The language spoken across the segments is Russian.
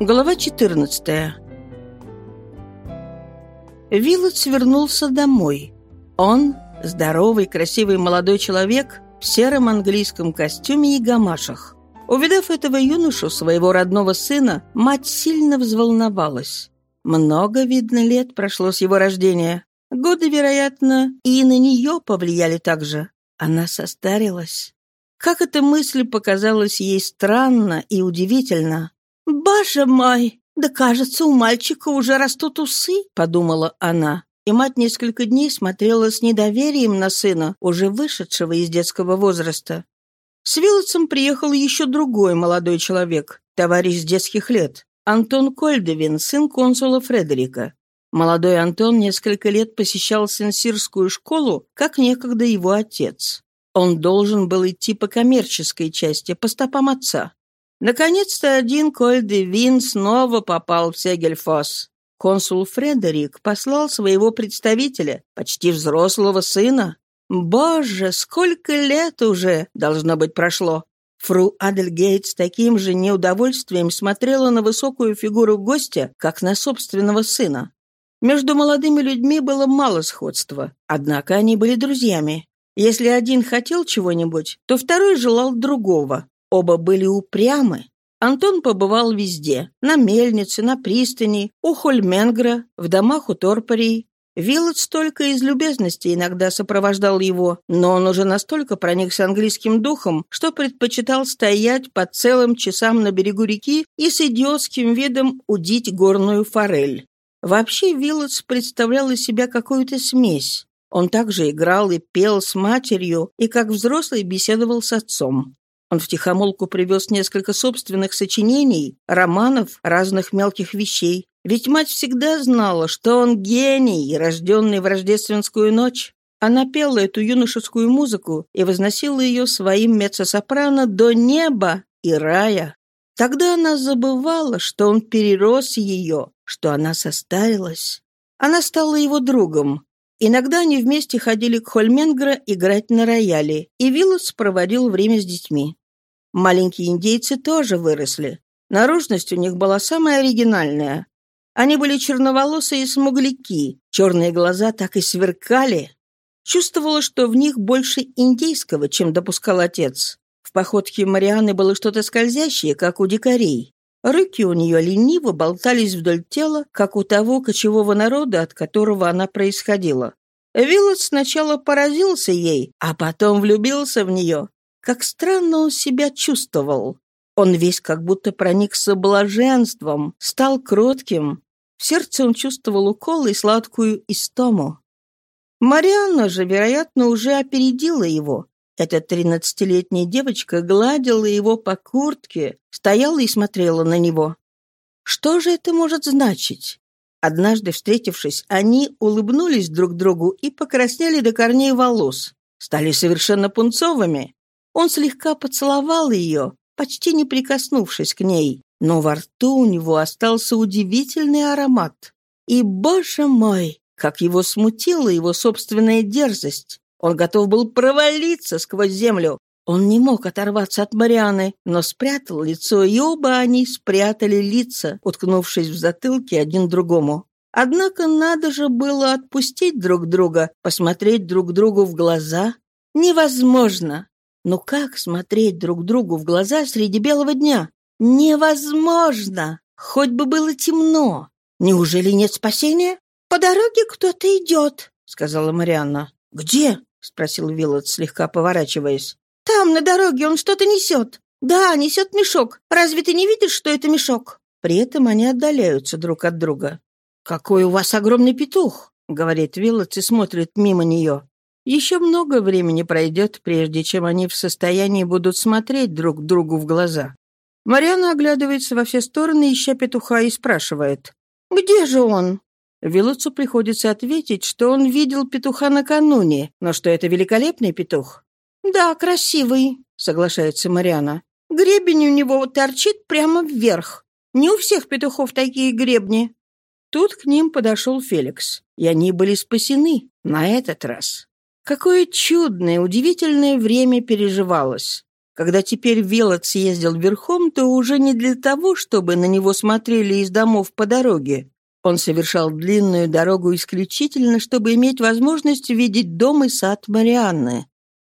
Глава 14 Виллотс вернулся домой. Он, здоровый, красивый молодой человек, в сером английском костюме и гамашах. Увидав этого юношу, своего родного сына, мать сильно взволновалась. Много, видно, лет прошло с его рождения. Годы, вероятно, и на нее повлияли также. Она состарилась. Как эта мысль показалась ей странно и удивительно. «Боже мой! Да, кажется, у мальчика уже растут усы», — подумала она. И мать несколько дней смотрела с недоверием на сына, уже вышедшего из детского возраста. С Вилотсом приехал еще другой молодой человек, товарищ с детских лет, Антон Кольдевин, сын консула Фредерика. Молодой Антон несколько лет посещал сенсирскую школу, как некогда его отец. Он должен был идти по коммерческой части, по стопам отца. Наконец-то один Коль де Вин снова попал в Сегельфос. Консул Фредерик послал своего представителя, почти взрослого сына. Боже, сколько лет уже, должно быть, прошло. Фру Адельгейт с таким же неудовольствием смотрела на высокую фигуру гостя, как на собственного сына. Между молодыми людьми было мало сходства, однако они были друзьями. Если один хотел чего-нибудь, то второй желал другого. Оба были упрямы. Антон побывал везде. На мельнице, на пристани, у Хольменгра, в домах у Торпорей. Виллотс только из любезности иногда сопровождал его, но он уже настолько проникся английским духом, что предпочитал стоять по целым часам на берегу реки и с идиотским видом удить горную форель. Вообще Виллотс представлял из себя какую-то смесь. Он также играл и пел с матерью, и как взрослый беседовал с отцом. Он втихомолку привез несколько собственных сочинений, романов, разных мелких вещей. Ведь мать всегда знала, что он гений, рожденный в рождественскую ночь. Она пела эту юношескую музыку и возносила ее своим меццо-сопрано до неба и рая. Тогда она забывала, что он перерос ее, что она состарилась. Она стала его другом, Иногда они вместе ходили к Хольменгра играть на рояле, и Виллус проводил время с детьми. Маленькие индейцы тоже выросли. Наружность у них была самая оригинальная. Они были черноволосые смугляки, черные глаза так и сверкали. Чувствовала, что в них больше индейского, чем допускал отец. В походке Марианы было что-то скользящее, как у дикарей. Руки у нее лениво болтались вдоль тела, как у того кочевого народа, от которого она происходила. Виллот сначала поразился ей, а потом влюбился в нее. Как странно он себя чувствовал. Он весь как будто проникся блаженством, стал кротким. В сердце он чувствовал укол и сладкую истому. Марианна же, вероятно, уже опередила его. Эта тринадцатилетняя девочка гладила его по куртке, стояла и смотрела на него. Что же это может значить? Однажды, встретившись, они улыбнулись друг другу и покраснели до корней волос. Стали совершенно пунцовыми. Он слегка поцеловал ее, почти не прикоснувшись к ней, но во рту у него остался удивительный аромат. И, боже мой, как его смутила его собственная дерзость! Он готов был провалиться сквозь землю. Он не мог оторваться от Марианы, но спрятал лицо, и оба они спрятали лица, уткнувшись в затылки один другому. Однако надо же было отпустить друг друга, посмотреть друг другу в глаза. Невозможно. Ну как смотреть друг другу в глаза среди белого дня? Невозможно. Хоть бы было темно. Неужели нет спасения? По дороге кто-то идет, сказала Марианна. Где? — спросил Виллот, слегка поворачиваясь. «Там, на дороге, он что-то несет. Да, несет мешок. Разве ты не видишь, что это мешок?» При этом они отдаляются друг от друга. «Какой у вас огромный петух!» — говорит Виллот и смотрит мимо нее. Еще много времени пройдет, прежде чем они в состоянии будут смотреть друг другу в глаза. Мариана оглядывается во все стороны, ища петуха, и спрашивает. «Где же он?» Вилуцу приходится ответить, что он видел петуха накануне, но что это великолепный петух. «Да, красивый», — соглашается Мариана. «Гребень у него торчит прямо вверх. Не у всех петухов такие гребни». Тут к ним подошел Феликс, и они были спасены на этот раз. Какое чудное, удивительное время переживалось. Когда теперь Велот съездил верхом, то уже не для того, чтобы на него смотрели из домов по дороге. Он совершал длинную дорогу исключительно, чтобы иметь возможность видеть дом и сад Марианны.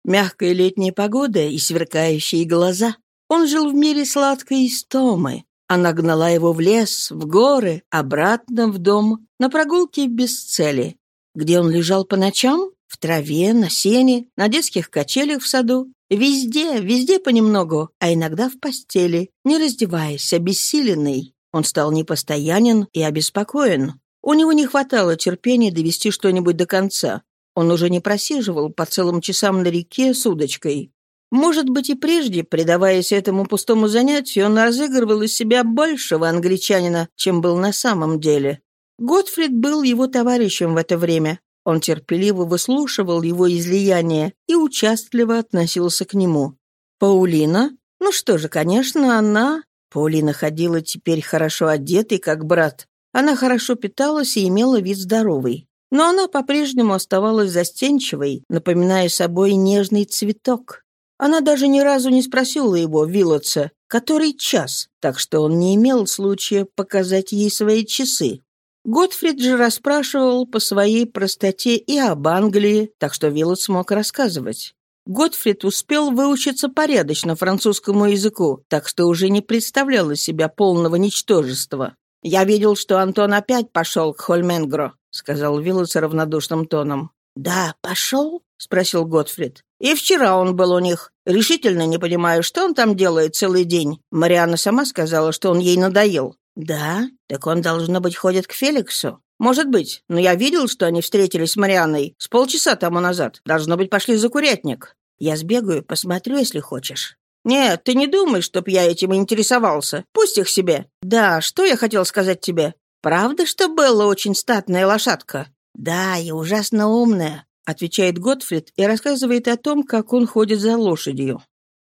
Мягкая летняя погода и сверкающие глаза. Он жил в мире сладкой истомы. Она гнала его в лес, в горы, обратно в дом, на прогулки без цели. Где он лежал по ночам? В траве, на сене, на детских качелях в саду. Везде, везде понемногу, а иногда в постели, не раздеваясь, обессиленный. Он стал непостоянен и обеспокоен. У него не хватало терпения довести что-нибудь до конца. Он уже не просиживал по целым часам на реке с удочкой. Может быть, и прежде, предаваясь этому пустому занятию, он разыгрывал из себя большего англичанина, чем был на самом деле. Готфрид был его товарищем в это время. Он терпеливо выслушивал его излияние и участливо относился к нему. Паулина? Ну что же, конечно, она... Паулина ходила теперь хорошо одетой, как брат. Она хорошо питалась и имела вид здоровый. Но она по-прежнему оставалась застенчивой, напоминая собой нежный цветок. Она даже ни разу не спросила его, Виллотса, который час, так что он не имел случая показать ей свои часы. Готфрид же расспрашивал по своей простоте и об Англии, так что Виллот смог рассказывать. Готфрид успел выучиться порядочно французскому языку, так что уже не представлял из себя полного ничтожества. «Я видел, что Антон опять пошел к Хольменгро», — сказал Виллот с равнодушным тоном. «Да, пошел?» — спросил Готфрид. «И вчера он был у них. Решительно не понимаю, что он там делает целый день. Марианна сама сказала, что он ей надоел». «Да? Так он, должно быть, ходит к Феликсу?» «Может быть, но я видел, что они встретились с Марианной с полчаса тому назад. Должно быть, пошли за курятник. Я сбегаю, посмотрю, если хочешь». «Нет, ты не думай, чтоб я этим интересовался. Пусть их себе. Да, что я хотел сказать тебе? Правда, что Белла очень статная лошадка?» «Да, и ужасно умная», — отвечает Готфрид и рассказывает о том, как он ходит за лошадью.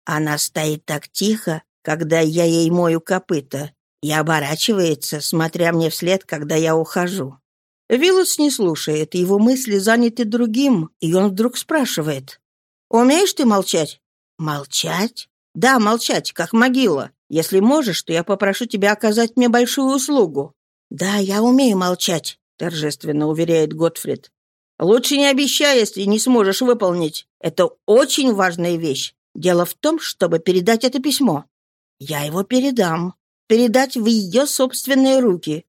«Она стоит так тихо, когда я ей мою копыта, и оборачивается, смотря мне вслед, когда я ухожу». Виллус не слушает, его мысли заняты другим, и он вдруг спрашивает. «Умеешь ты молчать?» «Молчать?» «Да, молчать, как могила. Если можешь, то я попрошу тебя оказать мне большую услугу». «Да, я умею молчать», — торжественно уверяет Готфрид. «Лучше не обещай, если не сможешь выполнить. Это очень важная вещь. Дело в том, чтобы передать это письмо. Я его передам. Передать в ее собственные руки.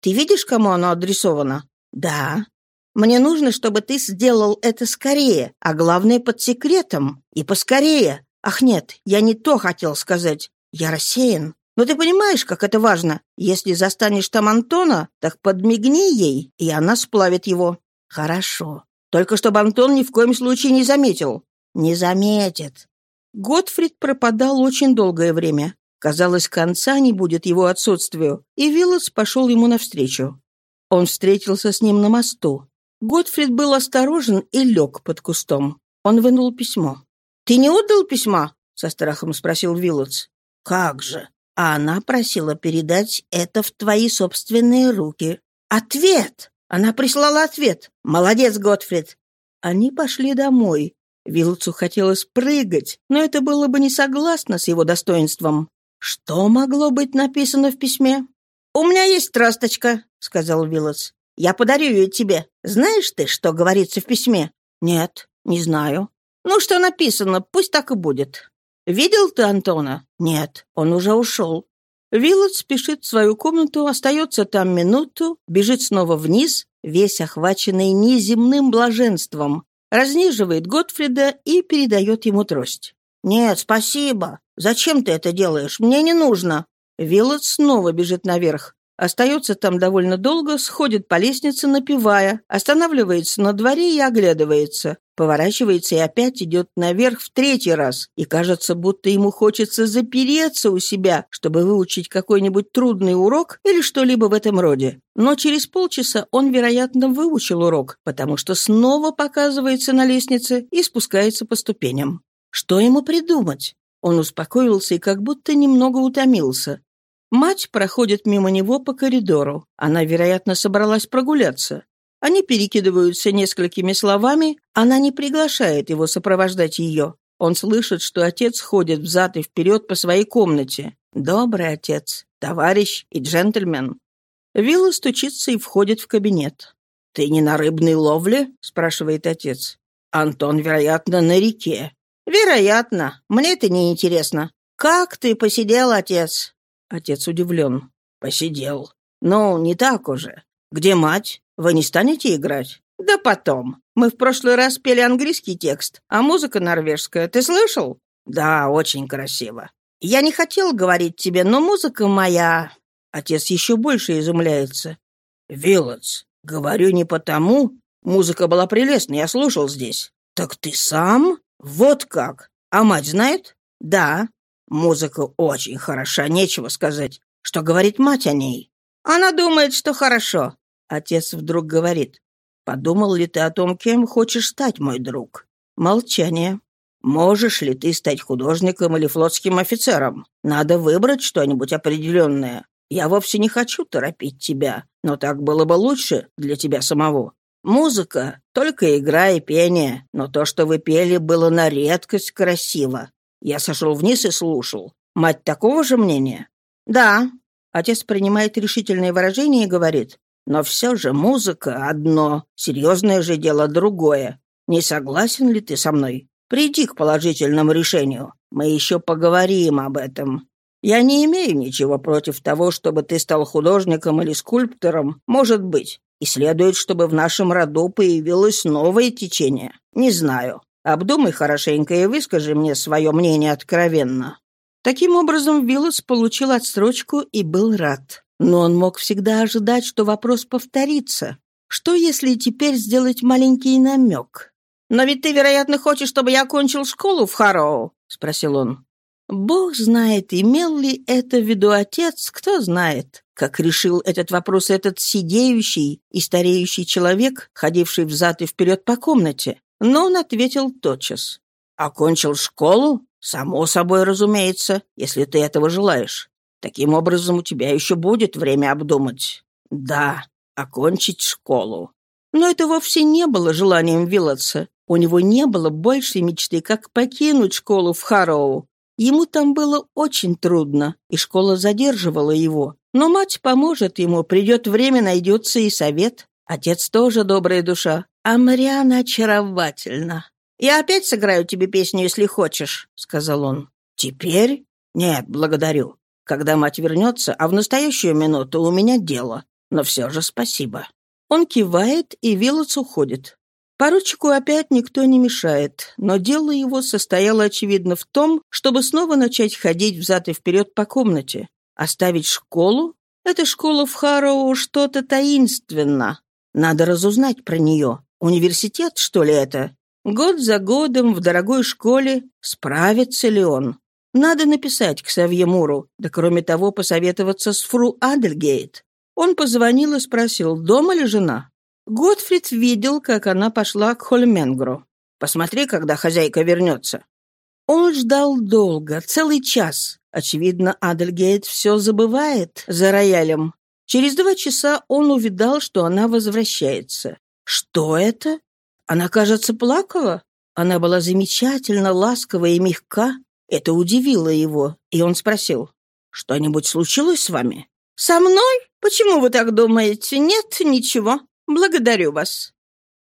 Ты видишь, кому оно адресовано? Да. Мне нужно, чтобы ты сделал это скорее, а главное, под секретом. И поскорее. Ах нет, я не то хотел сказать. Я рассеян. Но ты понимаешь, как это важно? Если застанешь там Антона, так подмигни ей, и она сплавит его. Хорошо. Только чтобы Антон ни в коем случае не заметил. Не заметит. Готфрид пропадал очень долгое время. Казалось, конца не будет его отсутствию, и Виллотс пошел ему навстречу. Он встретился с ним на мосту. Готфрид был осторожен и лег под кустом. Он вынул письмо. «Ты не отдал письма?» — со страхом спросил Виллотс. «Как же? А она просила передать это в твои собственные руки. Ответ! Она прислала ответ. Молодец, Готфрид!» Они пошли домой. Вилцу хотелось прыгать, но это было бы не согласно с его достоинством. Что могло быть написано в письме? «У меня есть тросточка», — сказал Виллотс. «Я подарю ее тебе. Знаешь ты, что говорится в письме?» «Нет, не знаю». «Ну, что написано, пусть так и будет». «Видел ты Антона?» «Нет, он уже ушел». Виллот спешит в свою комнату, остается там минуту, бежит снова вниз, весь охваченный неземным блаженством, разниживает Готфрида и передает ему трость. «Нет, спасибо. Зачем ты это делаешь? Мне не нужно». Виллот снова бежит наверх. Остается там довольно долго, сходит по лестнице, напевая, останавливается на дворе и оглядывается. Поворачивается и опять идет наверх в третий раз. И кажется, будто ему хочется запереться у себя, чтобы выучить какой-нибудь трудный урок или что-либо в этом роде. Но через полчаса он, вероятно, выучил урок, потому что снова показывается на лестнице и спускается по ступеням. Что ему придумать? Он успокоился и как будто немного утомился. Мать проходит мимо него по коридору. Она, вероятно, собралась прогуляться. Они перекидываются несколькими словами, она не приглашает его сопровождать ее. Он слышит, что отец ходит взад и вперед по своей комнате. Добрый отец, товарищ и джентльмен. Вилла стучится и входит в кабинет. «Ты не на рыбной ловле?» — спрашивает отец. «Антон, вероятно, на реке». «Вероятно. Мне это не интересно. Как ты посидел, отец?» Отец удивлен. «Посидел. Ну, не так уже. Где мать? Вы не станете играть?» «Да потом. Мы в прошлый раз пели английский текст, а музыка норвежская. Ты слышал?» «Да, очень красиво. Я не хотел говорить тебе, но музыка моя...» Отец еще больше изумляется. «Вилотс, говорю не потому. Музыка была прелестная, я слушал здесь. Так ты сам? Вот как. А мать знает? Да. Музыка очень хороша, нечего сказать. Что говорит мать о ней? Она думает, что хорошо. Отец вдруг говорит. Подумал ли ты о том, кем хочешь стать, мой друг? Молчание. Можешь ли ты стать художником или флотским офицером? Надо выбрать что-нибудь определенное. Я вовсе не хочу торопить тебя, но так было бы лучше для тебя самого. Музыка — только игра и пение, но то, что вы пели, было на редкость красиво. Я сошел вниз и слушал. Мать такого же мнения? Да. Отец принимает решительное выражение и говорит, но все же музыка одно, серьезное же дело другое. Не согласен ли ты со мной? Приди к положительному решению. Мы еще поговорим об этом. Я не имею ничего против того, чтобы ты стал художником или скульптором, может быть. И следует, чтобы в нашем роду появилось новое течение. Не знаю. Обдумай хорошенько и выскажи мне свое мнение откровенно». Таким образом, Виллас получил отсрочку и был рад. Но он мог всегда ожидать, что вопрос повторится. Что, если теперь сделать маленький намек? «Но ведь ты, вероятно, хочешь, чтобы я окончил школу в Хароу?» — спросил он. Бог знает, имел ли это в виду отец, кто знает, как решил этот вопрос этот сидеющий и стареющий человек, ходивший взад и вперед по комнате. Но он ответил тотчас. «Окончил школу? Само собой, разумеется, если ты этого желаешь. Таким образом, у тебя еще будет время обдумать. Да, окончить школу. Но это вовсе не было желанием Виллотса. У него не было большей мечты, как покинуть школу в Харроу. Ему там было очень трудно, и школа задерживала его. Но мать поможет ему, придет время, найдется и совет. Отец тоже добрая душа, а Мариана очаровательна. «Я опять сыграю тебе песню, если хочешь», — сказал он. «Теперь? Нет, благодарю. Когда мать вернется, а в настоящую минуту у меня дело. Но все же спасибо». Он кивает, и Вилоц уходит. Поручику опять никто не мешает, но дело его состояло, очевидно, в том, чтобы снова начать ходить взад и вперед по комнате. Оставить школу? Эта школа в Хароу что-то таинственно. Надо разузнать про нее. Университет, что ли, это? Год за годом в дорогой школе. Справится ли он? Надо написать к Савье Муру, да кроме того посоветоваться с фру Адельгейт. Он позвонил и спросил, дома ли жена. Готфрид видел, как она пошла к Хольменгру. «Посмотри, когда хозяйка вернется». Он ждал долго, целый час. Очевидно, Адельгейт все забывает за роялем. Через два часа он увидал, что она возвращается. Что это? Она, кажется, плакала. Она была замечательно ласкова и мягка. Это удивило его, и он спросил, «Что-нибудь случилось с вами?» «Со мной? Почему вы так думаете? Нет, ничего. Благодарю вас».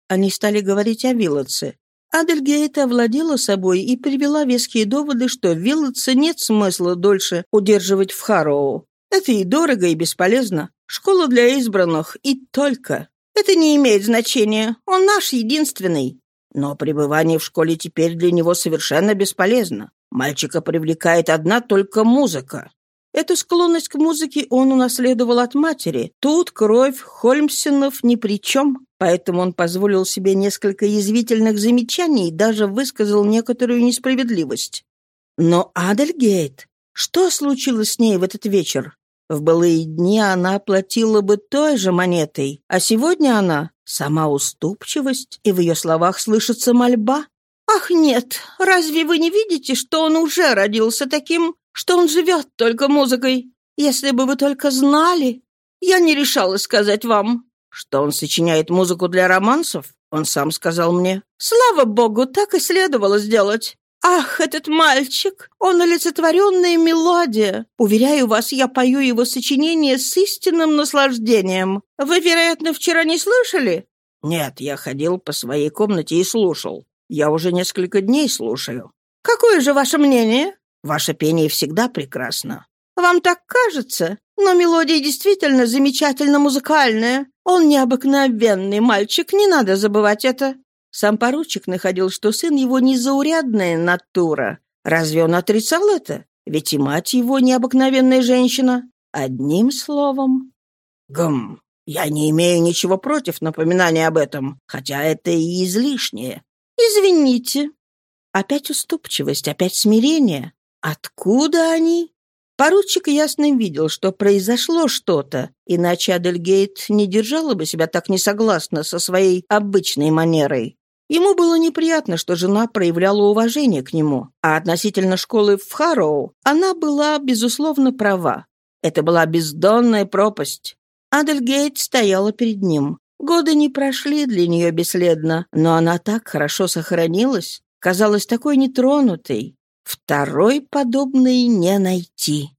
Они стали говорить о Виллотсе. Адельгейт овладела собой и привела веские доводы, что в Виллотсе нет смысла дольше удерживать в Харроу. Это и дорого, и бесполезно. Школа для избранных, и только. Это не имеет значения. Он наш единственный. Но пребывание в школе теперь для него совершенно бесполезно. Мальчика привлекает одна только музыка. Эту склонность к музыке он унаследовал от матери. Тут кровь Хольмсенов ни при чем, поэтому он позволил себе несколько язвительных замечаний и даже высказал некоторую несправедливость. Но Адельгейт, что случилось с ней в этот вечер? В былые дни она платила бы той же монетой, а сегодня она — сама уступчивость, и в ее словах слышится мольба. «Ах, нет, разве вы не видите, что он уже родился таким, что он живет только музыкой? Если бы вы только знали, я не решалась сказать вам». «Что он сочиняет музыку для романсов?» Он сам сказал мне. «Слава богу, так и следовало сделать. «Ах, этот мальчик! Он олицетворенная мелодия! Уверяю вас, я пою его сочинение с истинным наслаждением. Вы, вероятно, вчера не слышали?» «Нет, я ходил по своей комнате и слушал. Я уже несколько дней слушаю». «Какое же ваше мнение?» «Ваше пение всегда прекрасно». «Вам так кажется? Но мелодия действительно замечательно музыкальная. Он необыкновенный мальчик, не надо забывать это». Сам поручик находил, что сын его незаурядная натура. Разве он отрицал это? Ведь и мать его необыкновенная женщина. Одним словом... Гм, я не имею ничего против напоминания об этом, хотя это и излишнее. Извините. Опять уступчивость, опять смирение. Откуда они? Поручик ясно видел, что произошло что-то, иначе Адельгейт не держала бы себя так несогласно со своей обычной манерой. Ему было неприятно, что жена проявляла уважение к нему, а относительно школы в Харроу она была, безусловно, права. Это была бездонная пропасть. Адельгейт стояла перед ним. Годы не прошли для нее бесследно, но она так хорошо сохранилась, казалась такой нетронутой, Второй подобный не найти.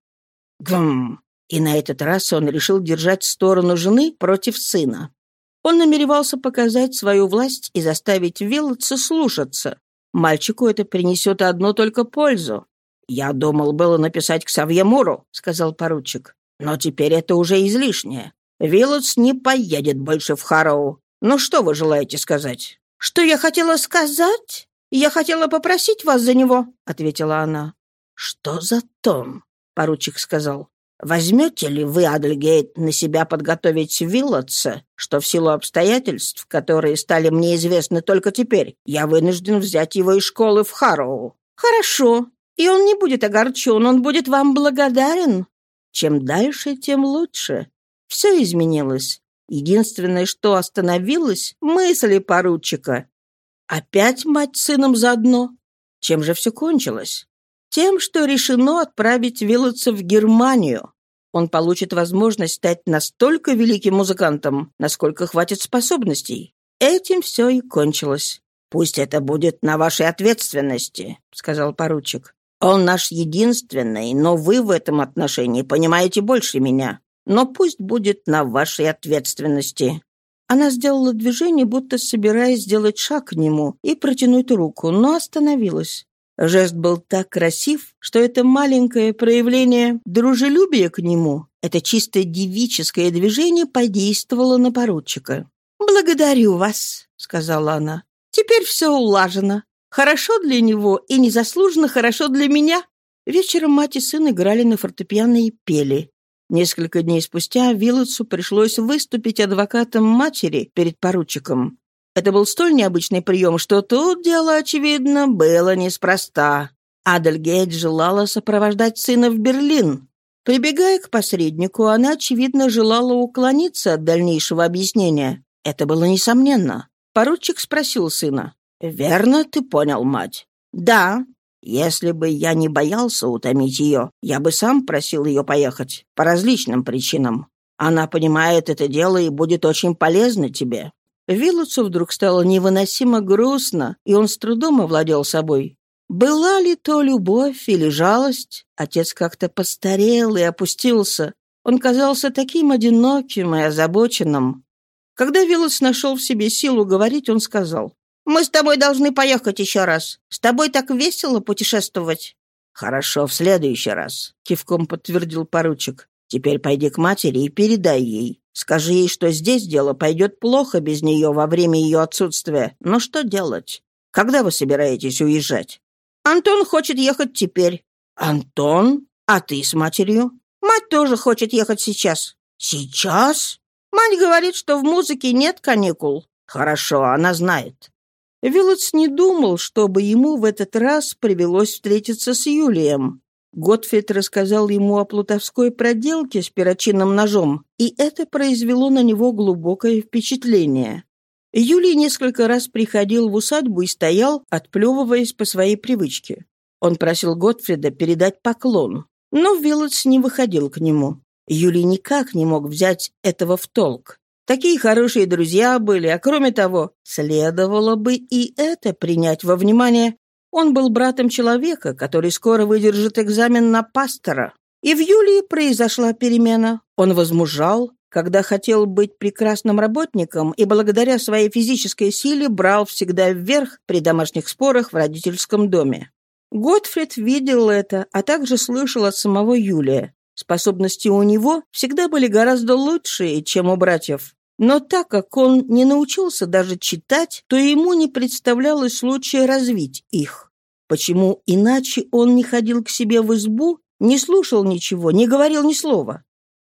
Гм. И на этот раз он решил держать сторону жены против сына. Он намеревался показать свою власть и заставить Виллотса слушаться. Мальчику это принесет одну только пользу. «Я думал было написать к Савьемуру», — сказал поручик. «Но теперь это уже излишнее. Виллотс не поедет больше в Хароу. Ну что вы желаете сказать?» «Что я хотела сказать?» «Я хотела попросить вас за него», — ответила она. «Что за тон?» — поручик сказал. «Возьмете ли вы, Адельгейт, на себя подготовить Виллотса, что в силу обстоятельств, которые стали мне известны только теперь, я вынужден взять его из школы в Харроу?» «Хорошо. И он не будет огорчен, он будет вам благодарен». Чем дальше, тем лучше. Все изменилось. Единственное, что остановилось — мысли поручика. Опять мать с сыном заодно? Чем же все кончилось? Тем, что решено отправить Виллотса в Германию. Он получит возможность стать настолько великим музыкантом, насколько хватит способностей. Этим все и кончилось. «Пусть это будет на вашей ответственности», — сказал поручик. «Он наш единственный, но вы в этом отношении понимаете больше меня. Но пусть будет на вашей ответственности. Она сделала движение, будто собираясь сделать шаг к нему и протянуть руку, но остановилась. Жест был так красив, что это маленькое проявление дружелюбия к нему, это чисто девическое движение подействовало на поручика. «Благодарю вас», — сказала она. «Теперь все улажено. Хорошо для него и незаслуженно хорошо для меня». Вечером мать и сын играли на фортепиано и пели. Несколько дней спустя Виллотсу пришлось выступить адвокатом матери перед поручиком. Это был столь необычный прием, что тут дело, очевидно, было неспроста. Адельгейт желала сопровождать сына в Берлин. Прибегая к посреднику, она, очевидно, желала уклониться от дальнейшего объяснения. Это было несомненно. Поручик спросил сына. «Верно ты понял, мать?» «Да. Если бы я не боялся утомить ее, я бы сам просил ее поехать, по различным причинам. Она понимает это дело и будет очень полезна тебе». Вилуцу вдруг стало невыносимо грустно, и он с трудом овладел собой. Была ли то любовь или жалость? Отец как-то постарел и опустился. Он казался таким одиноким и озабоченным. Когда Вилус нашел в себе силу говорить, он сказал, мы с тобой должны поехать еще раз. С тобой так весело путешествовать». «Хорошо, в следующий раз», — кивком подтвердил поручик. «Теперь пойди к матери и передай ей. Скажи ей, что здесь дело пойдет плохо без нее во время ее отсутствия. Но что делать? Когда вы собираетесь уезжать?» «Антон хочет ехать теперь». «Антон? А ты с матерью?» «Мать тоже хочет ехать сейчас». «Сейчас?» «Мать говорит, что в музыке нет каникул». «Хорошо, она знает. Виллотс не думал, чтобы ему в этот раз привелось встретиться с Юлием. Готфрид рассказал ему о плутовской проделке с перочинным ножом, и это произвело на него глубокое впечатление. Юлий несколько раз приходил в усадьбу и стоял, отплевываясь по своей привычке. Он просил Готфрида передать поклон, но Виллотс не выходил к нему. Юлий никак не мог взять этого в толк. Такие хорошие друзья были, а кроме того, следовало бы и это принять во внимание. Он был братом человека, который скоро выдержит экзамен на пастора. И в Юлии произошла перемена. Он возмужал, когда хотел быть прекрасным работником и благодаря своей физической силе брал всегда вверх при домашних спорах в родительском доме. Готфрид видел это, а также слышал от самого Юлия. Способности у него всегда были гораздо лучшие, чем у братьев. Но так как он не научился даже читать, то ему не представлялось случая развить их. Почему иначе он не ходил к себе в избу, не слушал ничего, не говорил ни слова?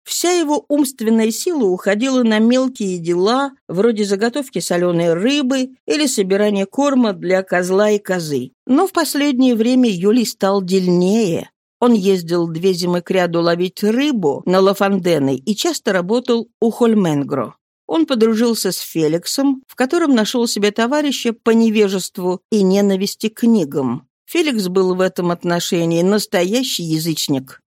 Вся его умственная сила уходила на мелкие дела, вроде заготовки соленой рыбы или собирания корма для козла и козы. Но в последнее время Юлий стал дельнее. Он ездил две зимы кряду ловить рыбу на Лафандены и часто работал у Хольменгро. Он подружился с Феликсом, в котором нашел себе товарища по невежеству и ненависти к книгам. Феликс был в этом отношении настоящий язычник.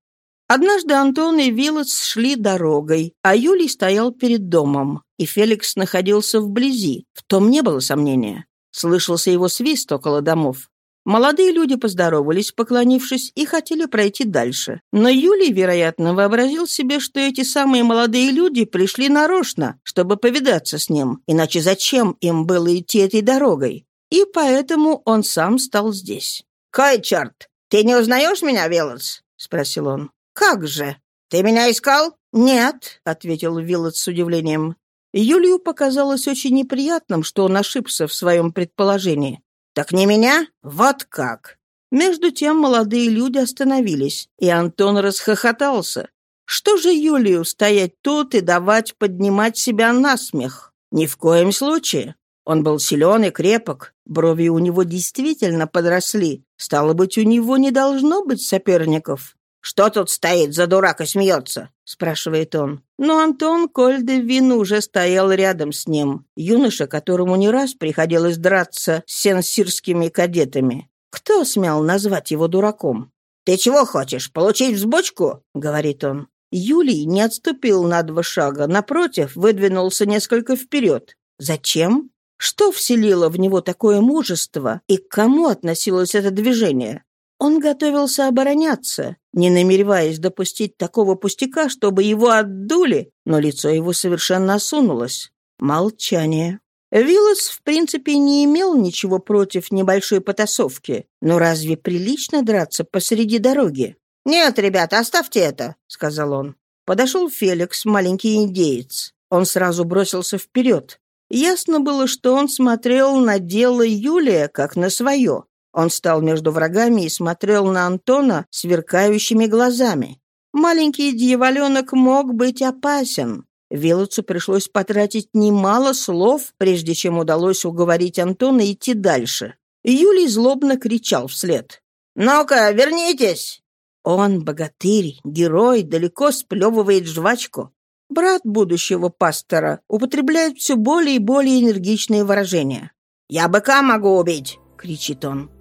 Однажды Антон и Вилотс шли дорогой, а Юлий стоял перед домом, и Феликс находился вблизи. В том не было сомнения. Слышался его свист около домов. Молодые люди поздоровались, поклонившись, и хотели пройти дальше. Но Юлий, вероятно, вообразил себе, что эти самые молодые люди пришли нарочно, чтобы повидаться с ним, иначе зачем им было идти этой дорогой? И поэтому он сам стал здесь. «Кой черт! Ты не узнаешь меня, Велос?» — спросил он. «Как же? Ты меня искал?» «Нет», — ответил Виллот с удивлением. Юлию показалось очень неприятным, что он ошибся в своем предположении. «Так не меня? Вот как!» Между тем молодые люди остановились, и Антон расхохотался. Что же Юлию стоять тут и давать поднимать себя на смех? Ни в коем случае. Он был силен и крепок, брови у него действительно подросли. Стало быть, у него не должно быть соперников. «Что тут стоит за дурак и смеется?» — спрашивает он. Но Антон Кольдевин уже стоял рядом с ним, юноша, которому не раз приходилось драться с сенсирскими кадетами. Кто смел назвать его дураком? «Ты чего хочешь, получить взбочку?» — говорит он. Юлий не отступил на два шага, напротив, выдвинулся несколько вперед. Зачем? Что вселило в него такое мужество, и к кому относилось это движение? Он готовился обороняться, не намереваясь допустить такого пустяка, чтобы его отдули, но лицо его совершенно осунулось. Молчание. Виллас, в принципе, не имел ничего против небольшой потасовки, но разве прилично драться посреди дороги? «Нет, ребята, оставьте это», — сказал он. Подошел Феликс, маленький индеец. Он сразу бросился вперед. Ясно было, что он смотрел на дело Юлия, как на свое. Он стал между врагами и смотрел на Антона сверкающими глазами. Маленький дьяволенок мог быть опасен. Велоцу пришлось потратить немало слов, прежде чем удалось уговорить Антона идти дальше. Юлий злобно кричал вслед. «Ну-ка, вернитесь!» Он, богатырь, герой, далеко сплевывает жвачку. Брат будущего пастора употребляет все более и более энергичные выражения. «Я быка могу убить!» — кричит он.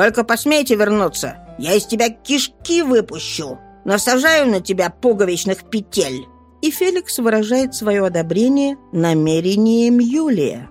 Только посмейте вернуться, я из тебя кишки выпущу. Насажаю на тебя пуговичных петель». И Феликс выражает свое одобрение намерением Юлия.